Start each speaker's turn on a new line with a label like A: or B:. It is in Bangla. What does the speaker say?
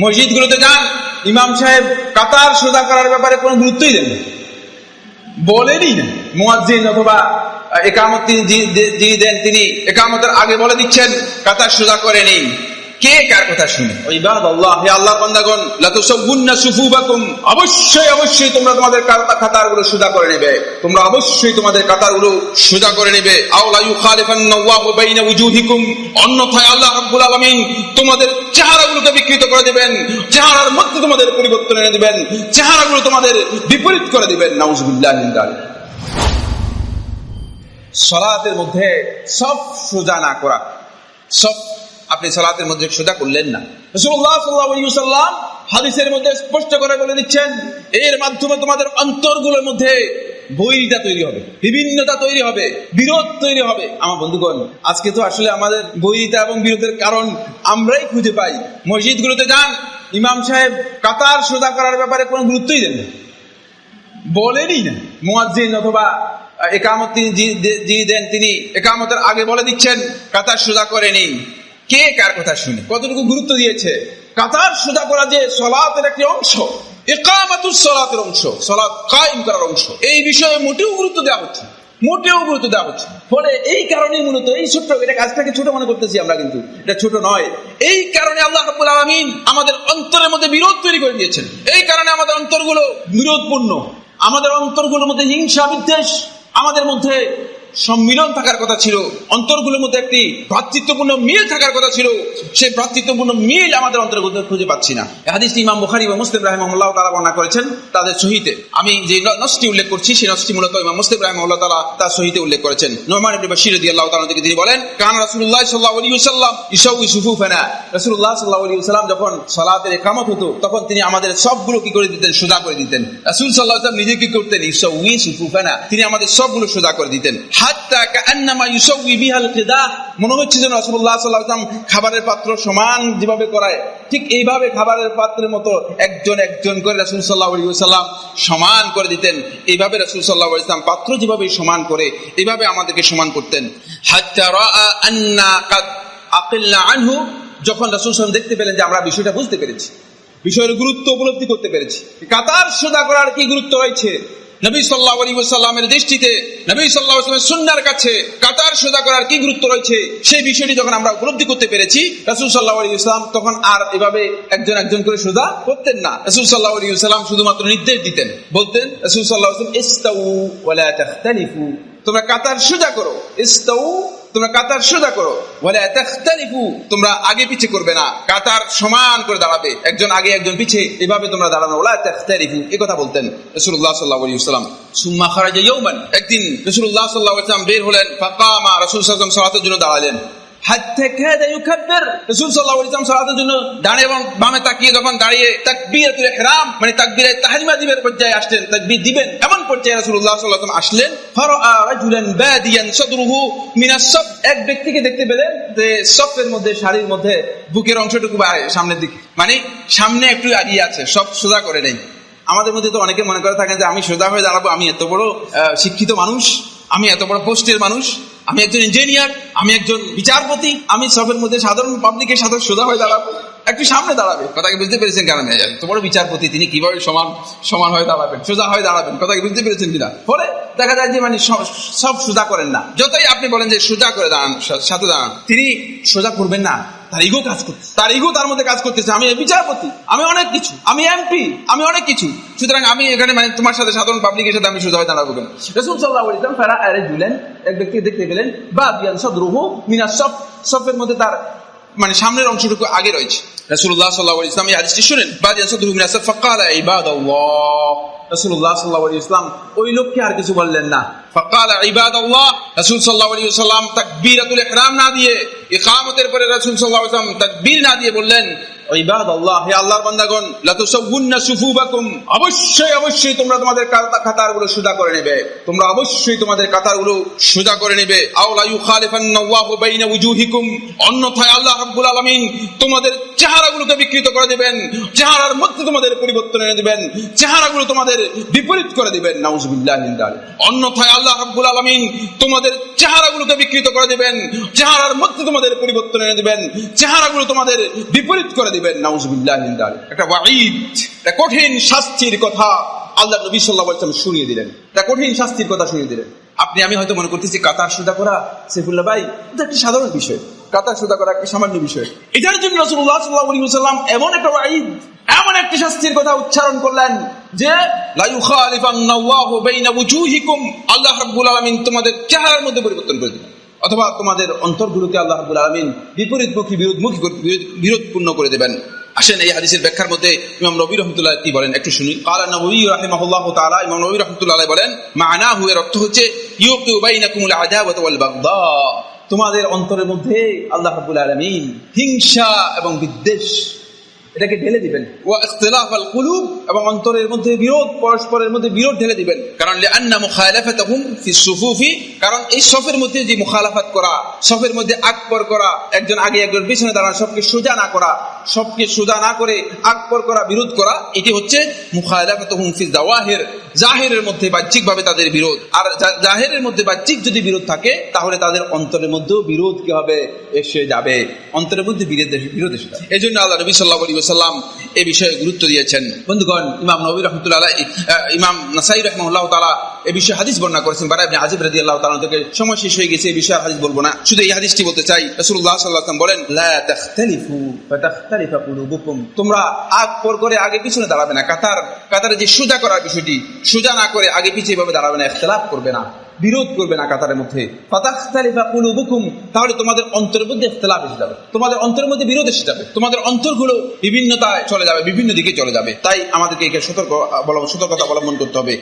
A: মসজিদগুলোতে যান, ইমাম সাহেব কাতার সোজা করার ব্যাপারে কোনো গুরুত্বই দেন না। বলেনই না। মুয়াজ্জিন অথবা একামত তিনি যিনি দেন, তিনি একামতের আগে বলে দিচ্ছেন, কাতার সোজা করে নেই। কে কার কথা শুনে? ইবাদ আল্লাহ হে আল্লাহর বান্দাগণ লা তুসাব্বুন্না সুফুবাকুম। অবশ্যই অবশ্যই তোমরা তোমাদের কাতা- কাতারগুলো সোজা করে নেবে। তোমরা অবশ্যই তোমাদের কাতারগুলো সোজা করে নেবে। আও লা ইউখালিফান্নাল্লাহু বাইনা উজুহিকুম। অন্যথায় আল্লাহ রাব্বুল আলামিন তোমাদের চেহারাগুলোকে বিকৃত করে দিবেন। চেহারার মধ্যে তোমাদের পরিবর্তন এনে দিবেন। চেহারাগুলো তোমাদের বিপরীত করে দিবেন। নাউজুবিল্লাহ সলাতের মধ্যে সব সোজা না করা। সব আপনি সলাতের মধ্যে সোজা করলেন না। হাদিসের মধ্যে স্পষ্ট করে বলে দিচ্ছেন, এর মাধ্যমে তোমাদের অন্তরগুলোর মধ্যে বৈরিতা তৈরি হবে, বিভিন্নতা তৈরি হবে, বিরোধ তৈরি হবে। আমার বন্ধুগণ, আজকে তো আসলে আমাদের বৈরিতা এবং বিরোধের কারণ আমরাই খুঁজে পাই। মসজিদগুলোতে যান, ইমাম সাহেব কাতার সোজা করার ব্যাপারে কোনো গুরুত্বই দেন না। বলেনই না। মুয়াজ্জিন অথবা একামত তিনি যিনি দেন, তিনি একামতের আগে বলে দিচ্ছেন, কাতার সোজা করেনি কে কার কথা শুনে? কতটুকু গুরুত্ব দিয়েছে? কাতার সোজা করা যে সলাতের একটি অংশ একামাতুর সলাতের অংশ সলাৎ কায়েম করার অংশ। এই বিষয়ে মোটেও গুরুত্ব দেওয়া হচ্ছে মোটেও গুরুত্ব দেওয়া হচ্ছে ফলে এই কারণেই মূলত এই ছোট্ট, এটা কাজটাকে ছোট মনে করতেছি আমরা কিন্তু, এটা ছোট নয়। এই কারণে আল্লাহ রাব্বুল আলামিন আমাদের অন্তরের মধ্যে বিরোধ তৈরি করে দিয়েছেন। এই কারণে আমাদের অন্তরগুলো বিরোধপূর্ণ। আমাদের অন্তরগুলোর মধ্যে হিংসা বিদ্বেষ। আমাদের মধ্যে সম্মিলন থাকার কথা ছিল। অন্তরগুলোর মধ্যে একটি ভ্রাতৃত্বপূর্ণ মিল থাকার কথা ছিল। সেই ভ্রাতৃত্বপূর্ণ মিল আমাদের অন্তরের মধ্যে খুঁজে পাচ্ছি না। হাদিসটি ইমাম বুখারী এবং মুসলিম রাহিমাহুল্লাহ তাআলা বর্ণনা করেছেন তাদের সহিতে। আমি যে ন- নসটি উল্লেখ করছি, সেই নসটি মূলত ইমাম মুসলিম রাহিমাহুল্লাহ তাআলা তার সহিতে উল্লেখ করেছেন। নোমান ইবনে বাশির রাদিয়াল্লাহু তাআলা থেকে তিনি বলেন, কান রাসূলুল্লাহ সাল্লাল্লাহু আলাইহি ওয়াসাল্লাম ইসাউই সুফুফানা। রাসূলুল্লাহ সাল্লাল্লাহু আলাইহি ওয়াসাল্লাম যখন সালাতের ইকামত হতো, তখন তিনি আমাদের সবগুলো কি করে দিতেন? সোজা করে দিতেন। রাসূল সাল্লাল্লাহু আলাইহি ওয়াসাল্লাম নিজে কি করতেন? ইসাউই সুফুফানা। তিনি আমাদের সবগুলো সোজা করে দিতেন। মনে হচ্ছে খাবারের পাত্র সমান যেভাবে করায়। ঠিক এইভাবে খাবারের পাত্রের মতো একজন একজন করে রাসূল আলাইহি সমান করে দিতেন। এইভাবে রাসূল সাল্লাল্লাহু আলাইহি ওয়াসাল্লাম পাত্র যেভাবে সমান করে, এইভাবে আমাদেরকে সমান করতেন। আনহু, যখন রাসূল সাল্লাল্লাহু দেখতে পেলেন যে আমরা বিষয়টা বুঝতে পেরেছি, বিষয়ের গুরুত্ব উপলব্ধি করতে পেরেছি। কাতার সোজা করার কি গুরুত্ব রয়েছে? নবী সাল্লাহ আলী সাল্লামের দৃষ্টিতে, নবী সাল্লাহ আসলামের সুন্নার কাছে কাতার সোজা করার কি গুরুত্ব রয়েছে, সেই বিষয়টি যখন আমরা উপলব্ধি করতে পেরেছি, রাসুল সাল্লাহ আলী ইসলাম তখন আর এভাবে একজন একজন করে সোজা করতেন না। রাসুল সাল্লাহ আলী ইসলাম শুধুমাত্র নির্দেশ দিতেন, বলতেন, রাসুল সাল্লাহ ইস্তাউ তোমরা কাতার সোজা করো, ইস্তাউ তোমরা কাতার সোজা করো। বলে তোমরা আগে পিছিয়ে করবে না। কাতার সমান করে দাঁড়াবে। একজন আগে, একজন পিছিয়ে এভাবে তোমরা দাঁড়ানো। এ কথা বলতেন সুম্মা একদিন রসুল্লাহ সাল্লাহ বের হলেন ফাঁকা মা রসুল ওয়াসাল্লাম সালাতের জন্য দাঁড়ালেন। জন্য তাকিয়ে দাঁড়িয়ে মানে দিবের পর্যায়ে এমন পর্যায়ে আসলেন এক ব্যক্তিকে দেখতে পেলেন যে সফের মধ্যে, শাড়ির মধ্যে বুকের অংশটুকু সামনের দিকে মানে সামনে একটু আগিয়ে আছে, সব সোজা করে নেই। আমাদের মধ্যে তো অনেকে মনে করে থাকেন যে আমি সোজা হয়ে দাঁড়াবো, আমি এত বড় শিক্ষিত মানুষ, আমি এত বড় পোস্টের মানুষ। আমি একজন ইঞ্জিনিয়ার আমি একজন বিচারপতি, আমি সবের মধ্যে সাধারণ পাবলিকের সাথে সোজা হয়ে দাঁড়াবো। একটু সামনে দাঁড়াবে। কথাকে বুঝতে পেরেছেন কেন মেজাজ তোমার বিচারপতি, তিনি কীভাবে সমান সমান হয়ে দাঁড়াবেন? সোজা হয়ে দাঁড়াবেন। কথাকে বুঝতে পেরেছেন কিনা? ফলে দেখা যায় যে মানে সব সোজা করেন না। যতই আপনি বলেন যে সোজা করে দাঁড়ান সাথে দাঁড়ান, তিনি সোজা করবেন না। তার ইগো কাজ করছে তার ইগো তার মধ্যে কাজ করতেছে। আমি বিচারপতি আমি অনেক কিছু আমি এমপি আমি অনেক কিছু। সুতরাং আমি এখানে মানে তোমার সাথে সাধারণ পাবলিকের সাথে আমি সোজা হয়ে দাঁড়াবো কেন? রসুল সাল্লাহ ইসলাম ফেরা আরে দিলেন এক ব্যক্তি দেখতে পেলেন বা বিয়ান সব রুহু মিনাস সব সবের মধ্যে তার মানে সামনের অংশটুকু আগে রয়েছে। রাসূলুল্লাহ সাল্লাল্লাহু আলাইহি ইসলাম এই হাদিসটি শুনেন? বাদ ইয়াসুদুহু মিনাস সব ফাকালা ইবাদাল্লাহ। আর কিছু বললেন না। ইহরাম না দিয়ে বললেন অবশ্যই অবশ্যই তোমরা তোমাদের কাতা- কাতারগুলো সোজা করে নেবে। তোমরা অবশ্যই তোমাদের কাতারগুলো সোজা করে নেবে। অন্যথায় আল্লাহ রাব্বুল তোমাদের চেহারাগুলোকে বিকৃত করে দিবেন। চেহারার মধ্যে তোমাদের পরিবর্তন এনে দিবেন। চেহারাগুলো তোমাদের বিপরীত করে দিবেন। নাউজুবিল্লাহ অন্যথায় আল্লাহ রাব্বুল আলামিন তোমাদের চেহারাগুলোকে বিকৃত করে দিবেন। চেহারার মধ্যে তোমাদের পরিবর্তন এনে দিবেন। চেহারাগুলো তোমাদের বিপরীত করে দিবেন। নাউজুবিল্লাহ একটা ওয়াঈদ, একটা কঠিন শাস্তির কথা আল্লাহ নবী সাল্লাহ শুনিয়ে দিলেন। একটা কঠিন শাস্তির কথা শুনিয়ে দিলেন। আপনি, আমি হয়তো মনে করতেছি কাতার সুদা করা সেফুল্লাহ ভাই, এটা একটি সাধারণ বিষয়। কাতার সুদা করা একটি সামান্য বিষয়। এটার জন্য রসুল্লাহ সাল্লাহ এমন একটা ওয়াঈদ, এমন একটি শাস্তির কথা উচ্চারণ করলেন যে আল্লাহ রাব্বুল আলামিন তোমাদের চেহারার মধ্যে পরিবর্তন করে দিবেন। অথবা তোমাদের অন্তরগুলোকে আল্লাহ রাব্বুল আলামিন বিপরীতমুখী, বিরোধমুখী বিরোধপূর্ণ করে দেবেন। আসেন এই হাদিসের ব্যাখ্যার মধ্যে ইমাম নবী রহমতুল্লাহ কি বলেন? একটু শুনি কালা নবী রাহিমাহুল্লাহ তাআলা, ইমাম নবী রহমতুল্লাহ বলেন, মা'নাহু এর অর্থ হচ্ছে, ইউকিউ বাইনাকুমুল আদাওয়াত ওয়াল বাগদা তোমাদের অন্তরের মধ্যে আল্লাহ রাব্বুল আলামিন হিংসা এবং বিদ্বেষ এটাকে ঢেলে দিবেন। এবং অন্তরের মধ্যে বিরোধ, পরস্পরের মধ্যে বিরোধ ঢেলে দিবেন। কারণ সুফুফি, কারণ এই সফের মধ্যে যে মুখালাফাত করা সফের মধ্যে আকবর করা, একজন আগে একজন পিছনে দাঁড়ানো, সবকে সোজা না করা, সবকে সোজা না করে আকবর করা, বিরোধ করা, এটি হচ্ছে মুখালাফাতাহুম ফি জাওয়াহির। জাহিরের মধ্যে বাহ্যিকভাবে তাদের বিরোধ। আর জাহেরের মধ্যে বাহ্যিক যদি বিরোধ থাকে, তাহলে তাদের অন্তরের মধ্যেও বিরোধ কি হবে এসে যাবে? অন্তরের মধ্যে বিরোধ এসে যাবে। এই জন্য আল্লাহ নবী সাল্লাহ আলী সাল্লাম এ বিষয়ে গুরুত্ব দিয়েছেন। বন্ধুগণ, ইমাম নবী রহমতুল্লাহ ইমাম নাসাই রহমুল্লাহ এ বিষয়ে হাদিস বর্ণনা করেছেন বারা আপনি আজিব রাজি আল্লাহ তালা থেকে। সময় শেষ হয়ে গেছে এই বিষয়ে হাদিস বলব না। শুধু এই হাদিসটি বলতে চাই রসুল্লাহ সাল্লাহ বলেন তোমরা আগ পর করে আগে পিছনে দাঁড়াবে না। কাতার, কাতারে যে সোজা করার বিষয়টি, সোজা না করে আগে পিছিয়ে ভাবে দাঁড়াবে না এখতলাফ করবে না, বিরোধ করবে না কাতারের মধ্যে। তাহলে তোমাদের অন্তরের মধ্যে ইখতলাফ এসে যাবে। তোমাদের অন্তরের মধ্যে বিরোধ এসে যাবে। তোমাদের অন্তরগুলো বিভিন্নতায় চলে যাবে, বিভিন্ন দিকে চলে যাবে। তাই আমাদেরকে সতর্ক সতর্কতা অবলম্বন করতে হবে।